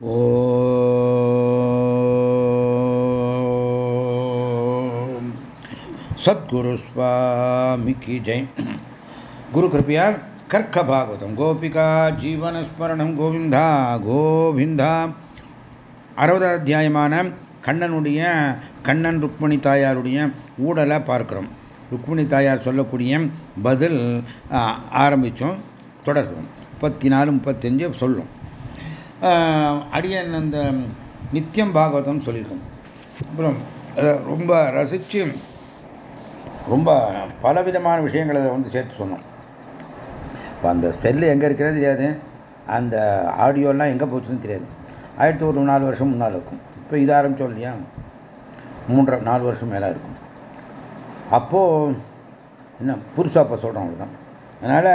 ஓம். சத்குரு சுவாமிக்கு ஜெய். குரு கிருப்பையால் கர்க்க பாகவதம் கோபிகா ஜீவனஸ்மரணம் கோவிந்தா கோவிந்தா. அறுபது அத்தியாயமான கண்ணனுடைய கண்ணன் ருக்மணி தாயாருடைய ஊடலை பார்க்கிறோம். ருக்மிணி தாயார் சொல்லக்கூடிய பதில் ஆரம்பித்தோம் தொடர்கிறோம் முப்பத்தி நாலு முப்பத்தஞ்சு சொல்லும். அடியன் அந்த நித்தியம் பாகவதம் சொல்லியிருக்கோம். அப்புறம் ரொம்ப ரசித்து ரொம்ப பலவிதமான விஷயங்களை வந்து சேர்த்து சொன்னோம். இப்போ அந்த செல்லு எங்கே இருக்கிறது தெரியாது. அந்த ஆடியோலாம் எங்கே போச்சுன்னு தெரியாது. ஆயிரத்தி ஒரு நாலு வருஷம் முன்னால் இருக்கும். இப்போ இது ஆரம்பித்தோம் இல்லையா? மூன்றரை நாலு வருஷம் மேலே இருக்கும். அப்போது என்ன புதுசாக இப்போ சொல்கிறோம் அவ்வளோதான் அதனால்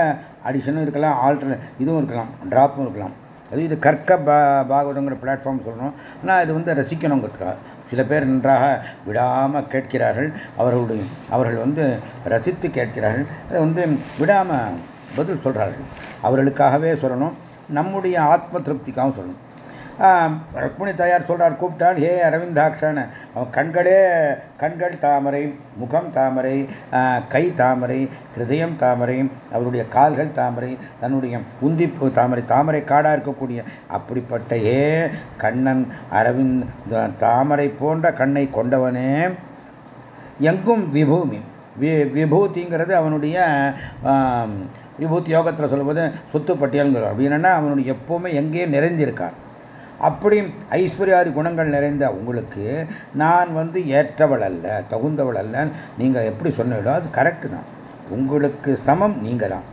அடிஷனும் இருக்கலாம் ஆல்டர் இதுவும் இருக்கலாம் ட்ராப்பும் இருக்கலாம். அது இது கற்க பா பாகவதங்கிற பிளாட்ஃபார்ம் சொல்லணும் ஆனால் இது வந்து ரசிக்கணுங்கிறதுக்காக சில பேர் நன்றாக விடாமல் கேட்கிறார்கள். அவர்களுடைய அவர்கள் வந்து ரசித்து கேட்கிறார்கள். அதை வந்து விடாமல் பதில் சொல்கிறார்கள் அவர்களுக்காகவே சொல்லணும். நம்முடைய ஆத்ம திருப்திக்காகவும் சொல்லணும். ருக்மிணி தாயார் சொல்றார் கூப்பிட்டால் ஹே அரவிந்தாக்ஷன்னு அவன் கண்களே கண்கள் தாமரை முகம் தாமரை கை தாமரை ஹிருதயம் தாமரை அவருடைய கால்கள் தாமரை தன்னுடைய உந்திப்பு தாமரை தாமரை காடாக இருக்கக்கூடிய அப்படிப்பட்ட ஏ கண்ணன் அரவிந்த் தாமரை போன்ற கண்ணை கொண்டவனே எங்கும் விபூமி விபூதிங்கிறது அவனுடைய விபூதி யோகத்தில் சொல்லும்போது சொத்து பட்டியல்ங்கிறோம் அப்படின்னா அவனுடைய எப்பவுமே எங்கேயும் நிறைந்திருக்கான்? அப்படி ஐஸ்வர்யாதி குணங்கள் நிறைந்த உங்களுக்கு நான் வந்து ஏற்றவள் அல்ல தகுந்தவள் அல்ல நீங்கள் எப்படி சொன்னீங்களோ அது கரெக்டு தான். உங்களுக்கு சமம் நீங்கள் தான்.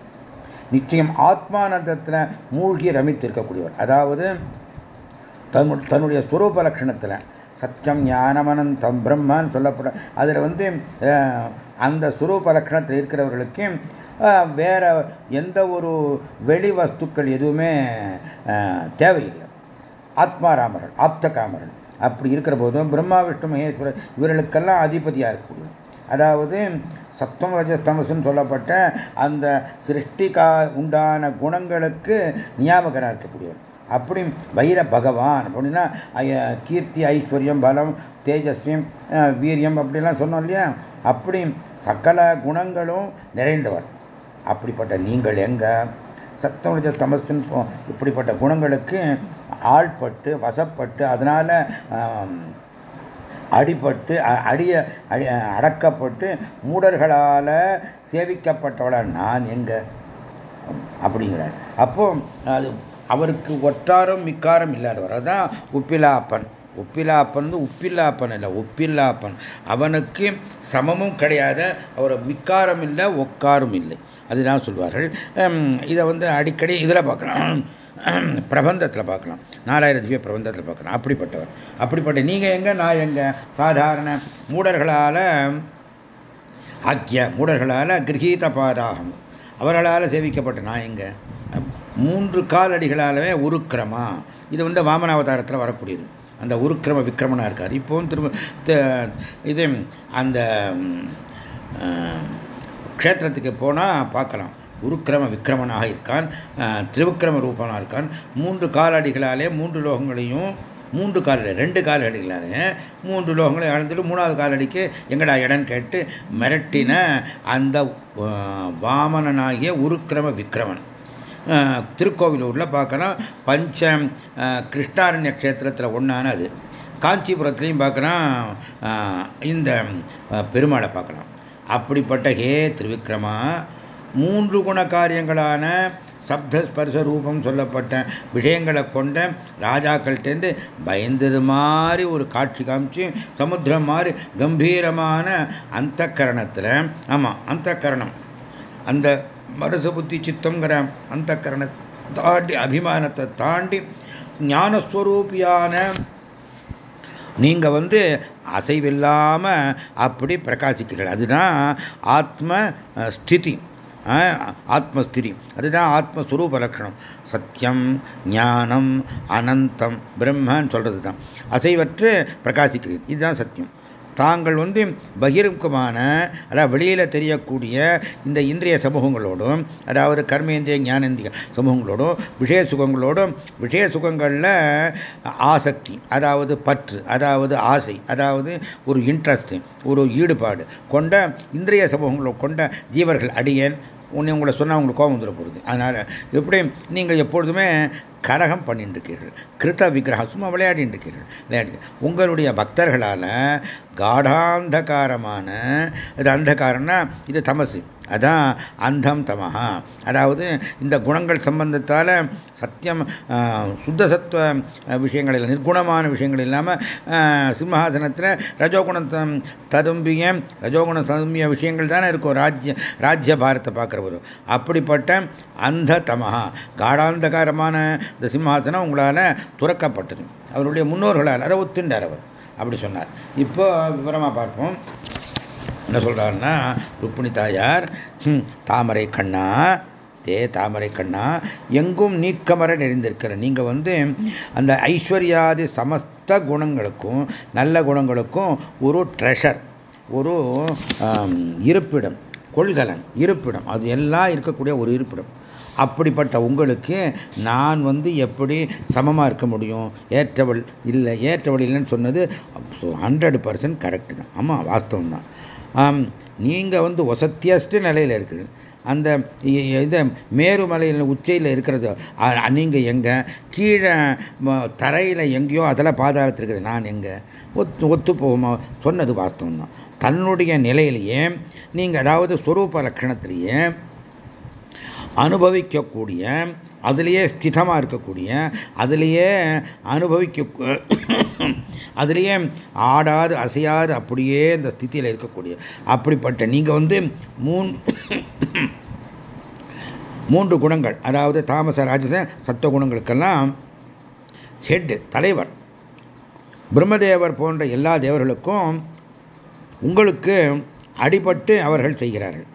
நிச்சயம் ஆத்மானந்தத்தில் மூழ்கி ரமித்திருக்கக்கூடியவர் அதாவது தன் தன்னுடைய சுரூப லட்சணத்தில் சத்தியம் ஞானமனந்தம் பிரம்மான்னு சொல்லப்பட அதில் வந்து அந்த சுரூப லட்சணத்தில் இருக்கிறவர்களுக்கு வேற எந்த ஒரு வெளி வஸ்துக்கள் எதுவுமே தேவையில்லை. ஆத்மாராமர்கள் ஆப்தகாமர்கள். அப்படி இருக்கிற போதும் பிரம்மா விஷ்ணு மகேஸ்வரர் இவர்களுக்கெல்லாம் அதிபதியாக இருக்கக்கூடிய அதாவது சத்தம் ரஜஸ்தமசுன்னு சொல்லப்பட்ட அந்த சிருஷ்டிகா உண்டான குணங்களுக்கு நியாபகராக இருக்கக்கூடியவர். அப்படி வைர பகவான் அப்படின்னா கீர்த்தி ஐஸ்வர்யம் பலம் தேஜஸ்வியம் வீரியம் அப்படிலாம் சொன்னோம் இல்லையா? அப்படி சகல குணங்களும் நிறைந்தவர். அப்படிப்பட்ட நீங்கள் எங்க? சத்தமஜ தமசுன்னு இப்படிப்பட்ட குணங்களுக்கு ஆள்பட்டு வசப்பட்டு அதனால் அடிபட்டு அடிய அடக்கப்பட்டு மூடர்களால் சேவிக்கப்பட்டவள நான் எங்க? அப்படிங்கிறார். அப்போ அது அவருக்கு ஒற்றாரம் மிக்காரம் இல்லாதவர். அதான் உப்பிலாப்பன். உப்பிலாப்பன் வந்து உப்பில்லாப்பன் இல்லை ஒப்பில்லாப்பன். அவனுக்கு சமமும் கிடையாது அவர் மிக்காரம் இல்லை ஒக்காரும் இல்லை. அதுதான் சொல்வார்கள். இதை வந்து அடிக்கடி இதில் பார்க்கலாம். பிரபந்தத்தில் பார்க்கலாம். நாலாயிரம் திவ்ய பிரபந்தத்தில் பார்க்கலாம். அப்படிப்பட்டவர். அப்படிப்பட்ட நீங்கள் எங்கே? நான் எங்கள் சாதாரண மூடர்களால் ஆக்கிய மூடர்களால் கிரகீத பாதாகம். அவர்களால் சேவிக்கப்பட்ட நான் எங்கே? மூன்று காலடிகளாலவே உருக்கிரமா இது வந்து வாமனாவதாரத்தில் வரக்கூடியது. அந்த உருக்கிரம விக்கிரமனாக இருக்கார். இப்போவும் திரும்ப இது அந்த க்ஷேத்திரத்துக்கு போனால் பார்க்கலாம். உருக்கிரம விக்கிரமனாக இருக்கான் திருவிக்கிரம ரூபனாக இருக்கான். மூன்று காலடிகளாலே மூன்று லோகங்களையும் மூன்று காலடி ரெண்டு காலடிகளாலே மூன்று லோகங்களை அழந்துட்டு மூணாவது காலடிக்கு எங்கடா இடம் கேட்டு மிரட்டின அந்த வாமனனாகிய உருக்கிரம விக்கிரமன். திருக்கோவிலூரில் பார்க்கலாம் பஞ்ச கிருஷ்ணாரண்ய க்ஷேத்திரத்தில் ஒன்றான அது. காஞ்சிபுரத்துலையும் பார்க்கலாம் இந்த பெருமாளை பார்க்கலாம் அப்படிப்பட்ட ஹே திருவிக்ரமா மூன்று குண காரியங்களான சப்த ஸ்பர்ச ரூபம் சொல்லப்பட்ட விஷயங்களை கொண்ட ராஜாக்கள்கிட்டேருந்து பயந்தது மாதிரி ஒரு காட்சி காமிச்சு சமுத்திரம் மாதிரி கம்பீரமான அந்த கரணத்தில் ஆமாம் அந்த கரணம் அந்த மனசு புத்தி சித்தங்கிற அந்த கரணத்தை தாண்டி அபிமானத்தை தாண்டி ஞானஸ்வரூபியான நீங்கள் வந்து அசைவில்லாமல் அப்படி பிரகாசிக்கிறீர்கள். அதுதான் ஆத்ம ஸ்திதி. ஆத்மஸ்திதி அதுதான் ஆத்மஸ்வரூப லட்சணம். சத்தியம் ஞானம் அனந்தம் பிரம்மன்னு சொல்கிறது தான் அசைவற்று பிரகாசிக்கிறீர் இதுதான் சத்தியம். தாங்கள் வந்து பகிர்முகமான அதாவது வெளியில் தெரியக்கூடிய இந்த இந்திரிய சமூகங்களோடும் அதாவது கர்மேந்திரிய ஞானேந்திரிய சமூகங்களோடும் விஷய சுகங்களோடும் விஷய சுகங்களில் ஆசக்தி அதாவது பற்று அதாவது ஆசை அதாவது ஒரு இன்ட்ரெஸ்ட் ஒரு ஈடுபாடு கொண்ட இந்திரிய சமூகங்களோ கொண்ட ஜீவர்கள் அடியேன் உன்னை உங்களை சொன்னால் உங்களுக்கு கோபம் வந்துட போகுது அதனால் எப்படி நீங்கள் எப்பொழுதுமே கலகம் பண்ணிட்டு இருக்கீர்கள் கிருத்த விக்கிரகம் சும்மா விளையாடிட்டு இருக்கீர்கள் விளையாடி உங்களுடைய பக்தர்களால் காடாந்தகாரமான இது அந்தகாரம்னா இது தமசு. அதான் அந்தம் தமஹா. அதாவது இந்த குணங்கள் சம்பந்தத்தால் சத்தியம் சுத்த சத்துவ விஷயங்கள் நிர்குணமான விஷயங்கள் இல்லாமல் சிம்ஹாசனத்தில் ரஜோகுணம் ததும்பிய ரஜோகுணம் ததும்பிய விஷயங்கள் தானே இருக்கும் ராஜ்ய ராஜ்ய பாரத்தை பார்க்குறவர் அப்படிப்பட்ட அந்த தமஹா. காடாந்தகாரமான இந்த சிம்ஹாசனம் உங்களால் துறக்கப்பட்டது. அவருடைய முன்னோர்களால் அதை ஒத்துண்டார் அவர். அப்படி சொன்னார். இப்போ விவரமாக பார்ப்போம். என்ன சொல்றாருன்னா ருக்மிணி தாயார் தாமரை கண்ணா தே தாமரை கண்ணா எங்கும் நீக்கமர நெறிந்திருக்கிற நீங்கள் வந்து அந்த ஐஸ்வர்யாதி சமஸ்த குணங்களுக்கும் நல்ல குணங்களுக்கும் ஒரு ட்ரெஷர் ஒரு இருப்பிடம் கொள்கலன் இருப்பிடம். அது எல்லாம் இருக்கக்கூடிய ஒரு இருப்பிடம். அப்படிப்பட்ட உங்களுக்கு நான் வந்து எப்படி சமமாக இருக்க முடியும்? ஏற்றவள் இல்லை. ஏற்றவள் இல்லைன்னு சொன்னது ஹண்ட்ரட் பர்சன்ட் கரெக்டு தான். ஆமாம் வாஸ்தவம் தான் நீங்கள் வந்து ஒசத்தியஸ்ட் நிலையில் இருக்குது அந்த இது மேருமலையில் உச்சியில் இருக்கிறது நீங்கள் எங்கே? கீழே தரையில் எங்கேயோ அதில் பாதாளத்தில் இருக்குது. நான் எங்கே? ஒத்து ஒத்து போகுமா? சொன்னது வாஸ்தவம் தான் தன்னுடைய நிலையிலேயே நீங்கள் அதாவது ஸ்வரூப லட்சணத்திலேயே அனுபவிக்கக்கூடிய அதிலேயே ஸ்திதமாக இருக்கக்கூடிய அதிலேயே அனுபவிக்க அதுலேயே ஆடாது அசையாது அப்படியே இந்த ஸ்தித்தியில் இருக்கக்கூடிய. அப்படிப்பட்ட நீங்கள் வந்து மூன் மூன்று குணங்கள் அதாவது தாமச ராஜச சத்துவ குணங்களுக்கெல்லாம் ஹெட் தலைவர் பிரம்மதேவர் போன்ற எல்லா தேவர்களுக்கும் உங்களுக்கு அடிபட்டு அவர்கள் செய்கிறார்கள்.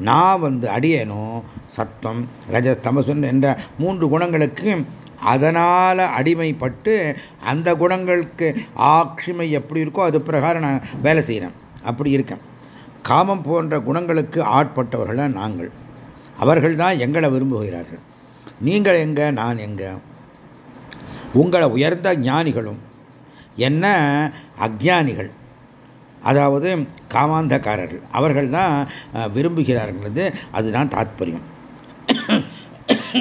நான் வந்து அடியேனும் சத்தம் ரஜ தமசுன் என்ற மூன்று குணங்களுக்கு அதனால் அடிமைப்பட்டு அந்த குணங்களுக்கு ஆட்சிமை எப்படி இருக்கோ அது பிரகாரம் நான் வேலை செய்கிறேன் அப்படி இருக்கேன். காமம் போன்ற குணங்களுக்கு ஆட்பட்டவர்களாக நாங்கள். அவர்கள் தான் எங்களை விரும்புகிறார்கள். நீங்கள் எங்க நான் எங்க? உங்களை உயர்ந்த ஞானிகளும் என்ன அஜானிகள். அதாவது காமாந்தக்காரர்கள். அவர்கள் தான் விரும்புகிறார்கள் அதுதான் தாத்பரியம்.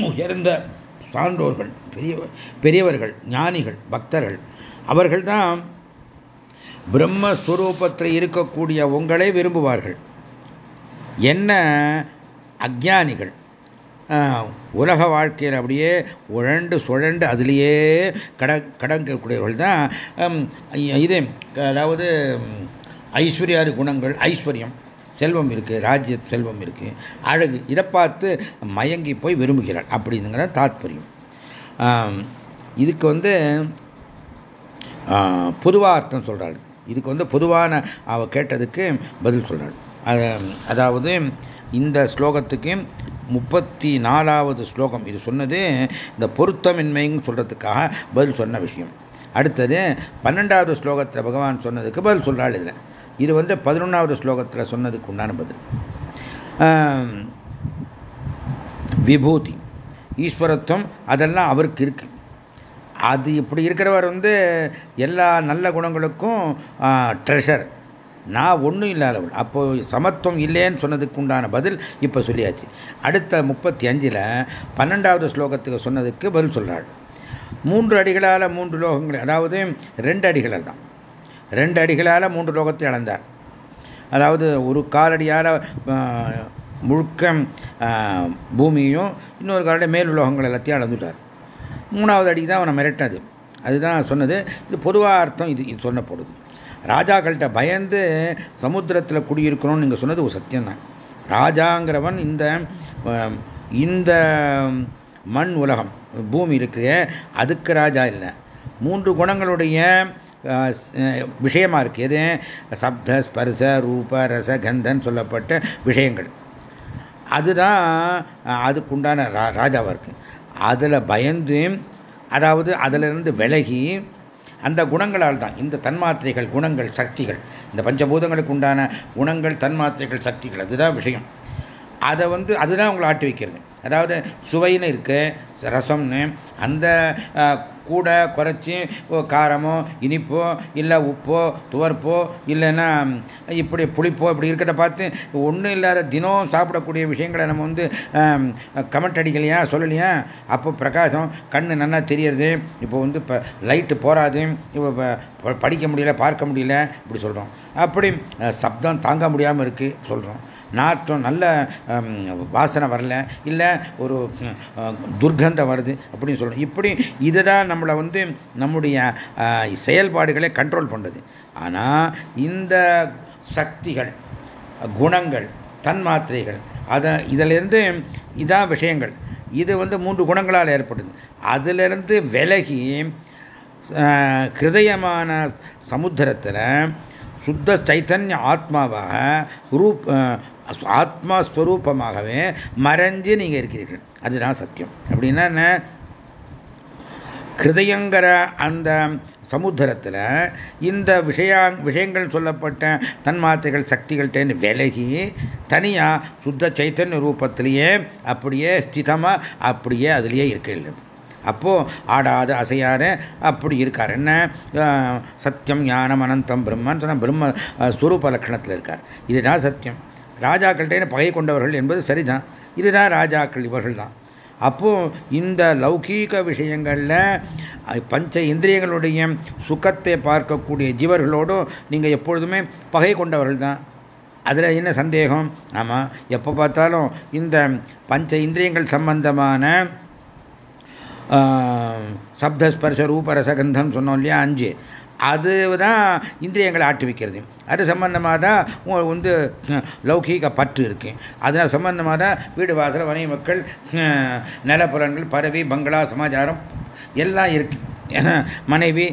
உயர்ந்த சான்றோர்கள் பெரிய பெரியவர்கள் ஞானிகள் பக்தர்கள் அவர்கள் தான் பிரம்மஸ்வரூபத்தில் இருக்கக்கூடிய உங்களை விரும்புவார்கள். என்ன? அஜானிகள். உலக வாழ்க்கையில் அப்படியே உழண்டு சுழண்டு அதிலேயே கட கடங்கக்கூடியவர்கள் தான் இது அதாவது ஐஸ்வர்யாதி குணங்கள் ஐஸ்வர்யம். செல்வம் இருக்குது ராஜ்ய செல்வம் இருக்குது அழகு. இதை பார்த்து மயங்கி போய் விரும்புகிறாள் அப்படிங்கிற தாத்பரியம். இதுக்கு வந்து பொதுவாக அர்த்தம் சொல்கிறாள் இதுக்கு வந்து பொதுவான அவ கேட்டதுக்கு பதில் சொல்கிறாள் அதாவது இந்த ஸ்லோகத்துக்கு முப்பத்தி நாலாவது ஸ்லோகம் இது சொன்னது இந்த பொருத்தமின்மைன்னு சொல்கிறதுக்காக பதில் சொன்ன விஷயம். அடுத்தது பன்னெண்டாவது ஸ்லோகத்தில் பகவான் சொன்னதுக்கு பதில் சொல்கிறாள் இதில். இது வந்து பதினொன்றாவது ஸ்லோகத்தில் சொன்னதுக்கு உண்டான பதில். விபூதி ஈஸ்வரத்துவம் அதெல்லாம் அவருக்கு இருக்கு. அது இப்படி இருக்கிறவர் வந்து எல்லா நல்ல குணங்களுக்கும் ட்ரெஷர் நான் ஒன்றும் இல்லாதவள் அப்போ சமத்துவம் இல்லைன்னு சொன்னதுக்கு உண்டான பதில் இப்போ சொல்லியாச்சு. அடுத்த முப்பத்தி அஞ்சில் பன்னெண்டாவது ஸ்லோகத்துக்கு சொன்னதுக்கு பதில் சொல்கிறாள் மூன்று அடிகளால் மூன்று லோகங்கள் அதாவது ரெண்டு அடிகளால் தான் ரெண்டு அடிகளால் மூன்று லோகத்தை அளந்தார் அதாவது ஒரு காலடியால் முழுக்க பூமியும் இன்னொரு காலடி மேல் உலோகங்கள் எல்லாத்தையும் அளந்துட்டார். மூணாவது அடி தான் அவனை மிரட்டினது. அதுதான் சொன்னது. இது பொதுவாக அர்த்தம் இது இது சொல்லப்படுது. ராஜாக்கள்கிட்ட பயந்து சமுத்திரத்தில் குடியிருக்கணும்னு நீங்கள் சொன்னது ஒரு சத்தியம்தான். ராஜாங்கிறவன் இந்த இந்த மண் உலகம் பூமி இருக்கு அதுக்கு ராஜா இல்லை. மூன்று குணங்களுடைய விஷயமா இருக்குது எது? சப்த ஸ்பர்ச ரூப ரச கந்தன் சொல்லப்பட்ட விஷயங்கள். அதுதான் அதுக்குண்டான ராஜாவாக இருக்கு அதில் பயந்து அதாவது அதிலிருந்து விலகி அந்த குணங்களால் தான் இந்த தன்மாத்திரைகள் குணங்கள் சக்திகள் இந்த பஞ்சபூதங்களுக்கு உண்டான குணங்கள் தன்மாத்திரைகள் சக்திகள் அதுதான் விஷயம். அதை வந்து அதுதான் உங்களை ஆட்டி வைக்கிறது. அதாவது சுவைன்னு இருக்கு ரசம்னு அந்த கூட குறைச்சி காரமோ இனிப்போ இல்லை உப்போ துவர்ப்போ இல்லைன்னா இப்படி புளிப்போ இப்படி இருக்கிறத பார்த்து ஒன்றும் இல்லாத தினம் சாப்பிடக்கூடிய விஷயங்களை நம்ம வந்து கமெண்ட் அடிக்கலையா சொல்லலையா? அப்போ பிரகாசம் கண்ணு நல்லா தெரியறது இப்போ வந்து இப்போ லைட்டு போராது இப்போ படிக்க முடியல பார்க்க முடியல இப்படி சொல்கிறோம் அப்படி சப்தம் தாங்க முடியாமல் இருக்குது சொல்கிறோம் நாற்றம் நல்ல வாசனை வரல இல்லை ஒரு துர்கந்தம் வருது அப்படின்னு சொல்கிறோம் இப்படி இதுதான் நம்மளை வந்து நம்முடைய செயல்பாடுகளை கண்ட்ரோல் பண்ணுறது ஆனால் இந்த சக்திகள் குணங்கள் தன்மாத்திரைகள் அதை இதிலிருந்து இதான் விஷயங்கள். இது வந்து மூன்று குணங்களால் ஏற்படுது. அதிலிருந்து விலகி ஹிருதயமான சமுத்திரத்தில் சுத்த சைத்தன்ய ஆத்மாவாக ரூப் ஆத்மா ஸ்வரூபமாகவே மறைஞ்சு நீங்கள் இருக்கிறீர்கள். அதுதான் சத்தியம். அப்படின்னா என்ன? ஹிருதயங்கிற அந்த சமுத்திரத்தில் இந்த விஷயா விஷயங்கள் சொல்லப்பட்ட தன்மாத்திரைகள் சக்திகள்கிட்டேன்னு விலகி தனியாக சுத்த சைத்தன்ய ரூபத்திலேயே அப்படியே ஸ்திதமாக அப்படியே அதுலேயே இருக்க அப்போது ஆடாத அசையாரு அப்படி இருக்கார். என்ன? சத்தியம் ஞானம் அனந்தம் பிரம்மன் சொன்னால் பிரம்ம ஸ்வரூப லட்சணத்தில் இருக்கார். இதுதான் சத்தியம். ராஜாக்கள்கிட்ட பகை கொண்டவர்கள் என்பது சரிதான். இதுதான் ராஜாக்கள் இவர்கள் தான் அப்போ இந்த லௌகீக விஷயங்களில் பஞ்ச இந்திரியங்களுடைய சுகத்தை பார்க்கக்கூடிய ஜீவர்களோடும் நீங்கள் எப்பொழுதுமே பகை கொண்டவர்கள் தான் அதில் என்ன சந்தேகம்? ஆமாம் எப்போ பார்த்தாலும் இந்த பஞ்ச இந்திரியங்கள் சம்பந்தமான சப்தஸ்பர்ஷ ரூபரசகந்தம் சொன்னோம் இல்லையா அஞ்சு. அதுதான் இந்திரியங்களை ஆட்டி வைக்கிறது அது சம்பந்தமாக தான் வந்து லௌகீக பற்று இருக்கு. அதனால் சம்பந்தமாக தான் வீடு வாசல் வனை மக்கள் நிலப்புறங்கள் பறவை பங்களா சமாச்சாரம் எல்லாம் இருக்கு. மனைவி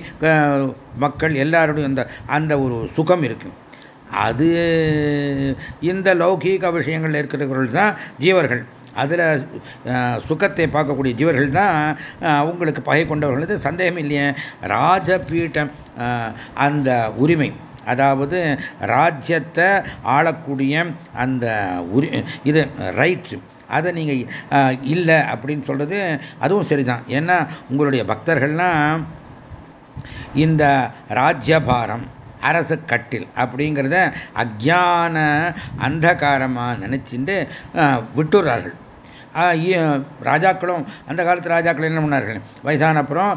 மக்கள் எல்லாருடைய அந்த அந்த ஒரு சுகம் இருக்கு. அது இந்த லௌகீக விஷயங்கள் இருக்கிறவர்கள் தான் ஜீவர்கள். அதில் சுகத்தை பார்க்கக்கூடிய ஜீவர்கள் தான் அவங்களுக்கு பகை கொண்டவர்கள். சந்தேகம் இல்லையே. ராஜபீட்டம் அந்த உரிமை. அதாவது ராஜ்யத்தை ஆளக்கூடிய அந்த உரி இது ரைட்ஸு அதை நீங்கள் இல்லை அப்படின்னு சொல்கிறது அதுவும் சரிதான். ஏன்னா உங்களுடைய பக்தர்கள்லாம் இந்த ராஜ்யபாரம் அரசு கட்டில் அப்படிங்கிறத அஜான அந்தகாரமாக நினச்சிட்டு விட்டுறார்கள். ராஜாக்களும் அந்த காலத்து ராஜாக்கள் என்ன பண்ணார்கள்? வயசான அப்புறம்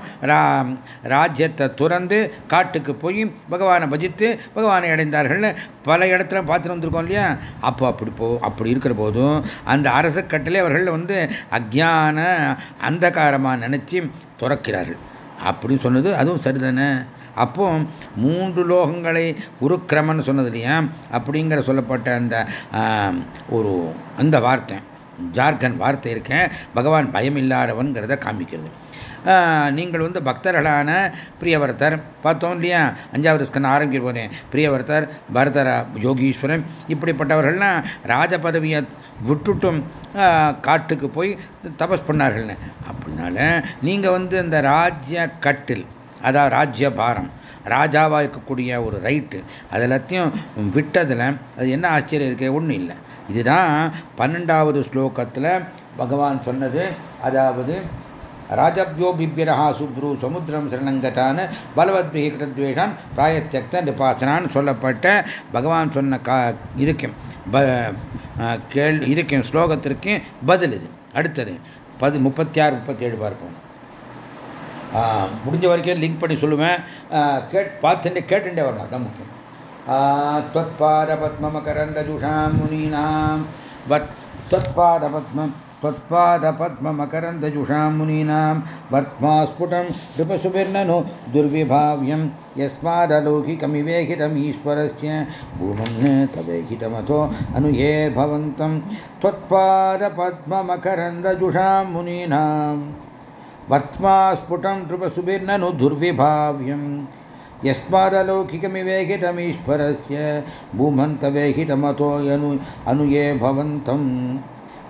ராஜ்யத்தை துறந்து காட்டுக்கு போய் பகவானை பஜித்து பகவானை அடைந்தார்கள்னு பல இடத்துல பார்த்துட்டு வந்திருக்கோம் இல்லையா? அப்போ அப்படி போ அப்படி இருக்கிற போதும் அந்த அரசு கட்டளை அவர்கள் வந்து அஜான அந்தகாரமாக நினச்சி துறக்கிறார்கள். அப்படின்னு சொன்னது அதுவும் சரிதானே? அப்போ மூன்று லோகங்களை உருக்கிரமன்னு சொன்னது இல்லையா? அப்படிங்கிற சொல்லப்பட்ட அந்த ஒரு அந்த வார்த்தை. ஜார்கன் வார்த்தை இருக்கேன் பகவான் பயம் இல்லாதவன்கிறத காமிக்கிறது நீங்கள் வந்து பக்தர்களான பிரியவர்த்தர் பார்த்தோம் இல்லையா? அஞ்சாவது ஸ்கன் ஆரம்பிக்க போதேன் பிரியவர்த்தர் பரதர யோகீஸ்வரன் இப்படிப்பட்டவர்கள்லாம் ராஜ பதவியை விட்டுட்டும் காட்டுக்கு போய் தபஸ் பண்ணார்கள்னு. அப்படின்னால நீங்கள் வந்து இந்த ராஜ்ய கட்டில் அதாவது ராஜ்ய பாரம் ராஜாவாக இருக்கக்கூடிய ஒரு ரைட்டு அது எல்லாத்தையும் விட்டதில் அது என்ன ஆச்சரியம் இருக்கு ஒன்றும் இல்லை. இதுதான் பன்னெண்டாவது ஸ்லோகத்தில் பகவான் சொன்னது. அதாவது ராஜபியோ பிபியரஹா சுப்ரு சமுத்திரம் சரணங்கத்தான பலவத் கிருத்வேஷான் பிராயத்தியக்த நிபாசனான்னு சொல்லப்பட்ட பகவான் சொன்ன கா இதுக்கு கேள் இதுக்கு ஸ்லோகத்திற்கு பதில் இது. அடுத்தது பது முப்பத்தி ஆறு முப்பத்தி ஏழு பார்ப்போம். முடிஞ்ச வரைக்கும் லிங்க் பண்ணி சொல்லுவேன் கேட் பார்த்துட்டு கேட்டுட்டே வரணும் அதான் முக்கியம் त्वत्पादपद्ममकरन्दजुषां मुनीनां वत् त्वत्पादपद्मं त्वत्पादपद्ममकरन्दजुषां मुनीनां वर्त्मास्फुटं नृपसुभिर्ननु दुर्विभाव्यं यस्मादलौकिकमिवेहितमीश्वरस्य भूमन् तवेहितमथो अनुये भवन्तं त्वत्पादपद्ममकरन्दजुषां मुनीनां वर्त्मास्फुटं नृपसुभिर्ननु दुर्विभाव्यम् यस्मादलौकिकमिवेहितमीश्वरस्य भूमन्तवेहितमतो यनु अनुये भवन्तं।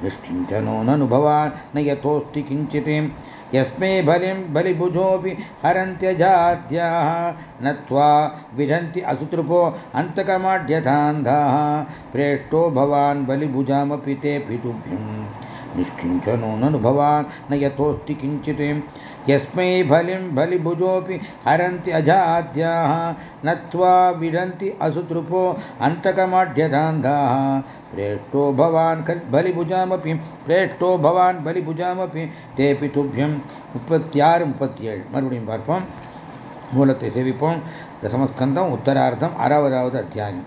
दृष्टिं च नो ननुभवान् न यतोऽस्ति किञ्चित्। यस्मै बलिं बलिभुजोऽपि हरन्त्यजाद्याः नत्वा विढन्ति असुतृपो अन्तकमाढ्यतान्धाः प्रेष्टो भवान् बलिभुजामपि ते पितुभ्यम्। निष्किञ्चनो ननु भवान् न यतोऽस्ति किञ्चित् यस्मै बलिं बलिभुजोऽपि हरन्ति अजाद्याः नत्वा विडन्ति असुतृपो अन्तकमाढ्यदान्धाः प्रेष्टो भवान् बलिभुजामपि प्रेष्टो भवान् बलिभुजामपि तेऽपि तुभ्यं முப்பத்தியாறு முப்பத்தி ஏழு மறுபடியும் பார்ப்போம் மூலத்தை சேவிப்போம் தசமஸ்கந்தம் உத்தரார்த்தம் அறுபதாவது அத்தியாயம்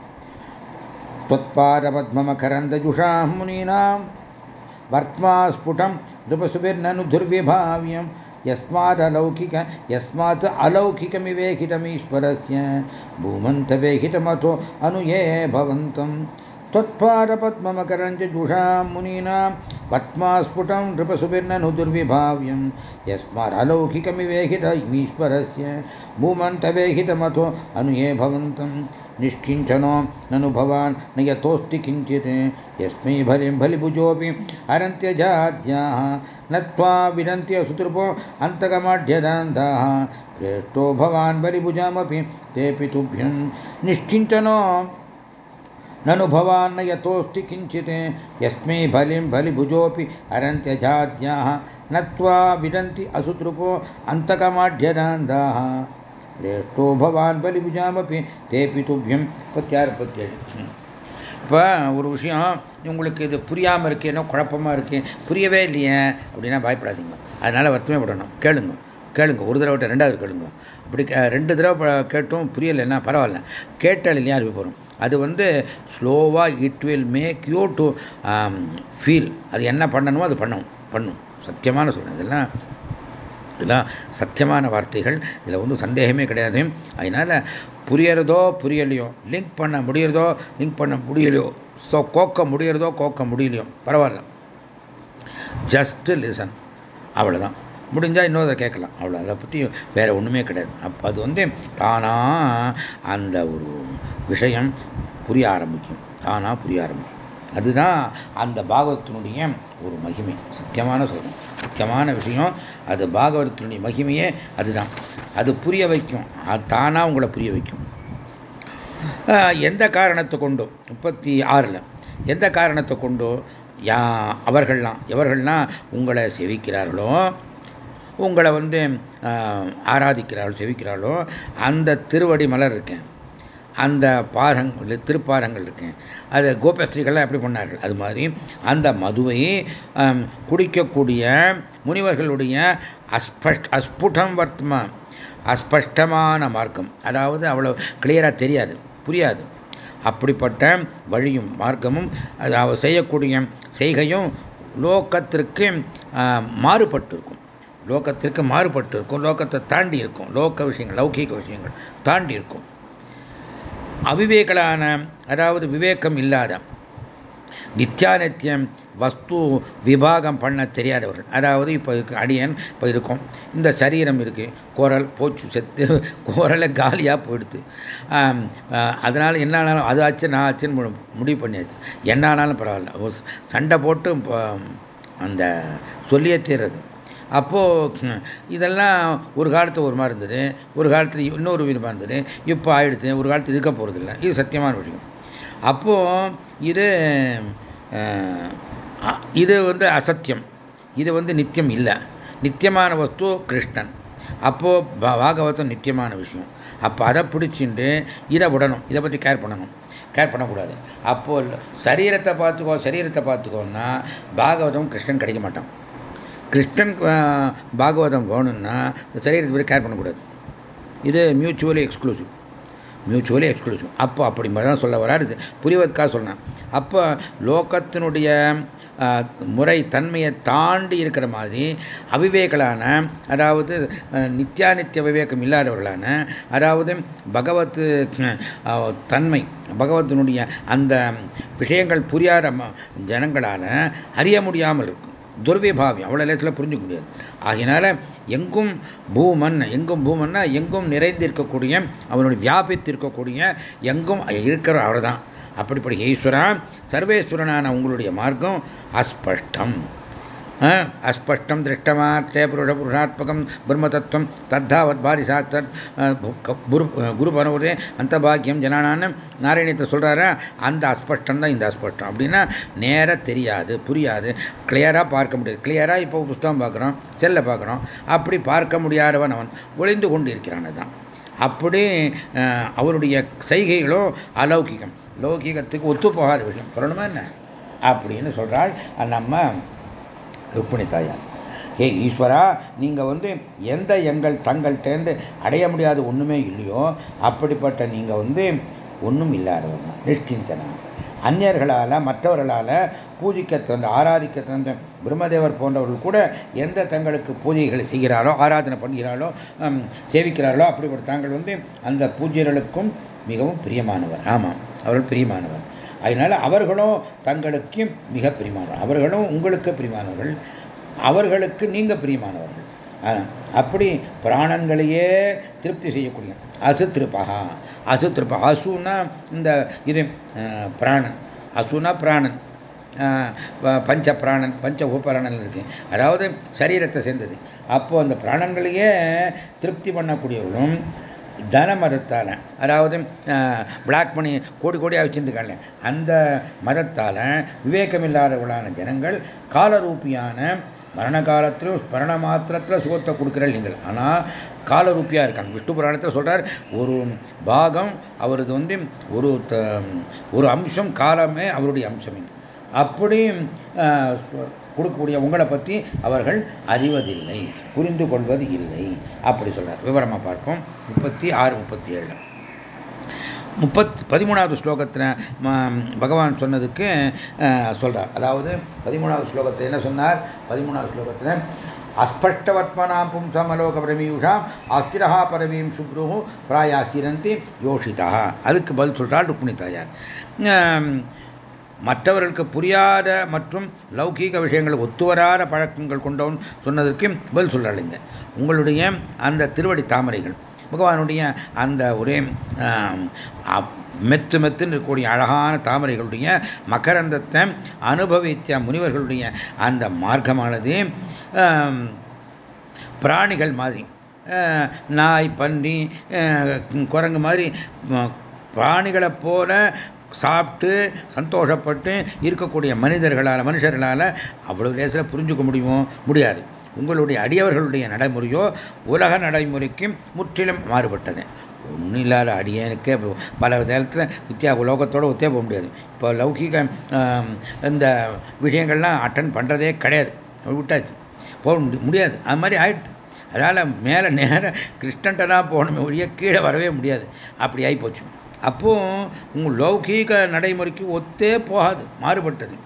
त्वत्पादपद्ममकरन्दजुषां मुनीनां वर्त्मा स्फुटं नृपसुभिर्ननु दुर्विभाव्यं यस्मादलौकिक, यस्मात् अलौकिकमिवेहितमीश्वरस्य भूमन्तवेहितमथो अनुये भवन्तम् त्वत्पादपद्ममकरञ्जुषां मुनीनां पद्मास्फुटं नृपसुभिर्ननु दुर्विभाव्यं यस्मादलौकिकमिवेहितमीश्वरस्य भूमन्तवेहितमथो अनुये भवन्तं। निष्किञ्चनो ननु भवान् न यतोऽस्ति किञ्चित्। यस्मै बलिं बलिभुजोऽपि हरन्त्यजाद्याः नत्वा विदन्ति असुतृपो अन्तकमाढ्यदान्ताः। प्रेष्टो भवान् बलिभुजामपि तेऽपि तुभ्यं निष्किञ्चनो ननु भवान् न यतोऽस्ति किञ्चित्। यस्मै बलिं बलिभुजोऽपि हरन्त्यजाद्याः नत्वा विदन्ति असुतृपो अन्तकमाढ्यदान्ताः। श्रेष्ठो भवान् பலிபுஜாமப்பி தேப்பி துப்பியம் முப்பத்தியாறு முப்பத்தேழு இப்போ ஒரு விஷயம் உங்களுக்கு இது புரியாமல் இருக்கு என்ன குழப்பமாக இருக்கு புரியவே இல்லையே அப்படின்னா பயப்படாதீங்க அதனால் வருத்தமே படணும் கேளுங்க கேளுங்க ஒரு தடவை ரெண்டாவது கேளுங்க அப்படி ரெண்டு தடவை கேட்டும் புரியலைன்னா பரவாயில்ல கேட்டால் இல்லையா அறிவு போகிறோம் அது வந்து ஸ்லோவாக it will make you to feel அது என்ன பண்ணணுமோ அது பண்ணும் பண்ணும் சத்தியமான சொல்கிறேன் இதெல்லாம் இதெல்லாம் சத்தியமான வார்த்தைகள். இதில் ஒன்றும் சந்தேகமே கிடையாது. அதனால் புரியறதோ புரியலையோ லிங்க் பண்ண முடியறதோ லிங்க் பண்ண முடியலையோ ஸோ கோக்க முடியறதோ கோக்க முடியலையோ பரவாயில்ல. ஜஸ்ட் லிசன் அவ்வளோதான் முடிஞ்சால் இன்னொரு கேட்கலாம். அவ்வளோ அதை பற்றி வேறு ஒன்றுமே கிடையாது. அப்போ அது வந்து தானாக அந்த ஒரு விஷயம் புரிய ஆரம்பிக்கும். தானாக புரிய ஆரம்பிக்கும். அதுதான் அந்த பாகவத்தினுடைய ஒரு மகிமை. சத்தியமான சொல்கிறோம் சத்தியமான விஷயம் அது பாகவதத்தினுடைய மகிமையே அதுதான். அது புரிய வைக்கும். அது தானாக உங்களை புரிய வைக்கும். எந்த காரணத்தை கொண்டோ முப்பத்தி ஆறில் எந்த காரணத்தை கொண்டோ யா அவர்கள்லாம் எவர்கள்லாம் உங்களை செவிக்கிறார்களோ உங்களை வந்து ஆராதிக்கிறார்கள் செவிக்கிறார்களோ அந்த திருவடி மலர் இருக்கேன். அந்த பாதங்கள் திருப்பாதங்கள் இருக்கு. அது கோபஸ்திரிகள்லாம் எப்படி பண்ணார்கள்? அது மாதிரி அந்த மதுவை குடிக்கக்கூடிய முனிவர்களுடைய அஸ்பஷ்ட அஸ்புடம் வர்த்தமா அஸ்பஷ்டமான மார்க்கம். அதாவது அவ்வளோ கிளியராக தெரியாது புரியாது. அப்படிப்பட்ட வழியும் மார்க்கமும் அது செய்யக்கூடிய செய்கையும் லோக்கத்திற்கு மாறுபட்டு இருக்கும் லோகத்திற்கு மாறுபட்டு இருக்கும் லோகத்தை தாண்டி இருக்கும். லோக விஷயங்கள் லௌகீக விஷயங்கள் தாண்டி இருக்கும். அவிவேகலான அதாவது விவேகம் இல்லாத நித்தியானித்தியம் வஸ்து விபாகம் பண்ண தெரியாதவர்கள். அதாவது இப்போ இருக்கு அடியன் இப்போ இருக்கும் இந்த சரீரம் இருக்குது குரல் போச்சு செத்து குரலை காலியாக போயிடுது. அதனால் என்ன ஆனாலும் அது ஆச்சு நான் ஆச்சுன்னு முடிவு பண்ணியாச்சு. என்ன ஆனாலும் பரவாயில்ல. சண்டை போட்டு அந்த சொல்லியே தீர்றது. அப்போது இதெல்லாம் ஒரு காலத்தில் ஒரு மாதிரி இருந்தது. ஒரு காலத்தில் இன்னொரு விதமாக இருந்தது. இப்போ ஆயிடுத்து ஒரு காலத்தில் இருக்க போகிறதில்ல இது சத்தியமான விஷயம். அப்போது இது இது வந்து அசத்தியம். இது வந்து நித்தியம் இல்லை. நித்தியமான வஸ்து கிருஷ்ணன். அப்போது பாகவதம் நித்தியமான விஷயம். அப்போ அதை பிடிச்சிட்டு இதை விடணும். இதை பற்றி கேர் பண்ணணும். கேர் பண்ணக்கூடாது. அப்போது சரீரத்தை பார்த்துக்கோ சரீரத்தை பார்த்துக்கோன்னா பாகவதம் கிருஷ்ணன் கிடைக்க மாட்டான். கிருஷ்ணன் பாகவதம் போகணும்னா இந்த சரீரத்தை பற்றி கேர் பண்ணக்கூடாது. இது மியூச்சுவலி எக்ஸ்க்ளூசிவ் மியூச்சுவலி எக்ஸ்க்ளூசிவ் அப்போ அப்படி மாதிரி தான் சொல்ல வராது இது புரிவதற்காக சொன்னேன் அப்போ லோகத்தினுடைய முறை தன்மையை தாண்டி இருக்கிற மாதிரி அவிவேகலான அதாவது நித்தியானித்திய விவேகம் இல்லாதவர்களான அதாவது பகவத் தன்மை பகவத்தினுடைய அந்த விஷயங்கள் புரியாத ஜனங்களால் அறிய முடியாமல் இருக்கும். துர்விபாவியம் அவ்வளோ நேரத்தில் புரிஞ்சுக்க முடியாது. ஆகினால எங்கும் பூமன் எங்கும் பூமன்னா எங்கும் நிறைந்திருக்கக்கூடிய அவனுடைய வியாபித்திருக்கக்கூடிய எங்கும் இருக்கிற அவர்தான். அப்படிப்பட்ட ஈஸ்வரா சர்வேஸ்வரனான உங்களுடைய மார்க்கம் அஸ்பஷ்டம். अस्पष्टं दृष्टमात्रे पुरुषपुरुषात्मकं ब्रह्मतत्त्वं தத்தாவத் சாத்தத் குரு குருபரவதே அந்த பாக்கியம் ஜனானான்னு நாராயணத்தை சொல்கிறாரு அந்த அஸ்பஷ்டம் தான் இந்த அஸ்பஷ்டம் அப்படின்னா நேராக தெரியாது புரியாது கிளியராக பார்க்க முடியாது கிளியராக இப்போ புஸ்தகம் பார்க்குறோம் செல்லை பார்க்குறோம் அப்படி பார்க்க முடியாதவன் அவன் ஒளிந்து கொண்டு இருக்கிறான் தான் அப்படி அவருடைய செய்கைகளும் அலௌகிகம் லௌகிகத்துக்கு ஒத்து போகாத விஷயம் சொல்லணுமா என்ன அப்படின்னு சொல்கிறாள் நம்ம ருக்மிணி தாயார். ஏ ஈஸ்வரா நீங்கள் வந்து எந்த எங்கள் தங்கள்கிட்டேருந்து அடைய முடியாத ஒன்றுமே இல்லையோ? அப்படிப்பட்ட நீங்கள் வந்து ஒன்றும் இல்லாதவங்க நிஷ்கிஞ்சனா அந்நியர்களால் மற்றவர்களால் பூஜிக்க தந்த ஆராதிக்க தந்த பிரம்மதேவர் போன்றவர்கள் கூட எந்த தங்களுக்கு பூஜைகளை செய்கிறாரோ ஆராதனை பண்ணுகிறாரோ சேவிக்கிறார்களோ அப்படிப்பட்ட தாங்கள் வந்து அந்த பூஜ்யர்களுக்கும் மிகவும் பிரியமானவர். ஆமாம் அவர்கள் பிரியமானவர். அதனால் அவர்களும் தங்களுக்கு மிக பிரியமானவர். அவர்களும் உங்களுக்கு பிரியமானவர்கள். அவர்களுக்கு நீங்கள் பிரியமானவர்கள். அப்படி பிராணங்களையே திருப்தி செய்யக்கூடிய அசுத்திருப்பகா. அசுத்திருப்பா அசுனா இந்த இது பிராணன். அசுனா பிராணன். பஞ்ச பிராணன் பஞ்ச உபபிராணன் இருக்கு. அதாவது சரீரத்தை சேர்ந்தது. அப்போ அந்த பிராணங்களையே திருப்தி பண்ணக்கூடியவர்களும் தன மதத்தால் அதாவது பிளாக் மணி கோடி கோடியாக வச்சுருக்காங்க அந்த மதத்தால் விவேகமில்லாதவர்களான ஜனங்கள் காலரூபியான மரண காலத்திலும் ஸ்மரண மாத்திரத்தில் சுகத்தை கொடுக்குறாள் நீங்கள். ஆனால் காலரூப்பியாக இருக்காங்க. விஷ்ணு புராணத்தில் சொல்கிறார் ஒரு பாகம் அவரது வந்து ஒரு ஒரு அம்சம் காலமே அவருடைய அம்சம். அப்படி கொடுக்கக்கூடிய உங்களை பற்றி அவர்கள் அறிவதில்லை புரிந்து கொள்வது இல்லை. அப்படி சொல்றார். விவரமாக பார்ப்போம். முப்பத்தி ஆறு முப்பத்தி ஏழு முப்பத் பதிமூணாவது ஸ்லோகத்தில் பகவான் சொன்னதுக்கு சொல்கிறார் அதாவது பதிமூணாவது ஸ்லோகத்தில் என்ன சொன்னார்? பதிமூணாவது ஸ்லோகத்தில் அஸ்பஷ்டவத்மனாம் பும்சமலோக பிரமீஷாம் அஸ்திரஹா பரவீம் சுப்ரு பிராயாசிரந்தி யோஷிதா. அதுக்கு பதில் சொல்கிறார் ருக்மிணி தாயார். மற்றவர்களுக்கு புரியாத மற்றும் லௌகீக விஷயங்கள் ஒத்துவராத பழக்கங்கள் கொண்டவன் சொன்னதற்கு பதில் சொல்லலைங்க. உங்களுடைய அந்த திருவடி தாமரைகள் பகவானுடைய அந்த ஒரே மெத்து மெத்துன்னு இருக்கக்கூடிய அழகான தாமரைகளுடைய மகரந்தத்தை அனுபவித்த முனிவர்களுடைய அந்த மார்க்கமானது பிராணிகள் மாதிரி நாய் பன்றி குரங்கு மாதிரி பிராணிகளை போல சாப்பிட்டு சந்தோஷப்பட்டு இருக்கக்கூடிய மனிதர்களால் மனுஷர்களால் அவ்வளவு லேசில் புரிஞ்சுக்க முடியும்? முடியாது. உங்களுடைய அடியவர்களுடைய நடைமுறையோ உலக நடைமுறைக்கு முற்றிலும் மாறுபட்டது. ஒன்றும் இல்லாத அடியனுக்கே பல நேரத்தில் வித்தியா உலோகத்தோடு ஒத்தே போக முடியாது. இப்போ லௌகிக இந்த விஷயங்கள்லாம் அட்டன் பண்ணுறதே கிடையாது. விட்டாச்சு. போக முடியாது. அது மாதிரி ஆயிடுது. அதனால் மேலே நேராக கிருஷ்ணன்ட்ட தான் போகணுமே ஒழிய கீழே வரவே முடியாது. அப்படி ஆகிப்போச்சு அப்போ உங்கள் லௌகீக நடைமுறைக்கு ஒத்தே போகாது மாறுபட்டது.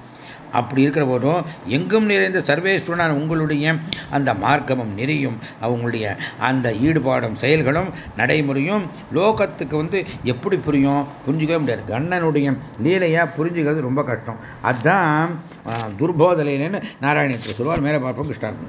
அப்படி இருக்கிற போதும் எங்கும் நிறைந்த சர்வேஸ்வரனான உங்களுடைய அந்த மார்க்கமும் நெறியும் அவங்களுடைய அந்த ஈடுபாடும் செயல்களும் நடைமுறையும் லோகத்துக்கு வந்து எப்படி புரியும்? புரிஞ்சுக்கவே முடியாது. கண்ணனுடைய லீலையாக புரிஞ்சுக்கிறது ரொம்ப கஷ்டம். அதுதான் துர்போதலைன்னு நாராயணத்தில் சொல்லுவார் மேலே பார்ப்போம் கிருஷ்ணார்பணம்.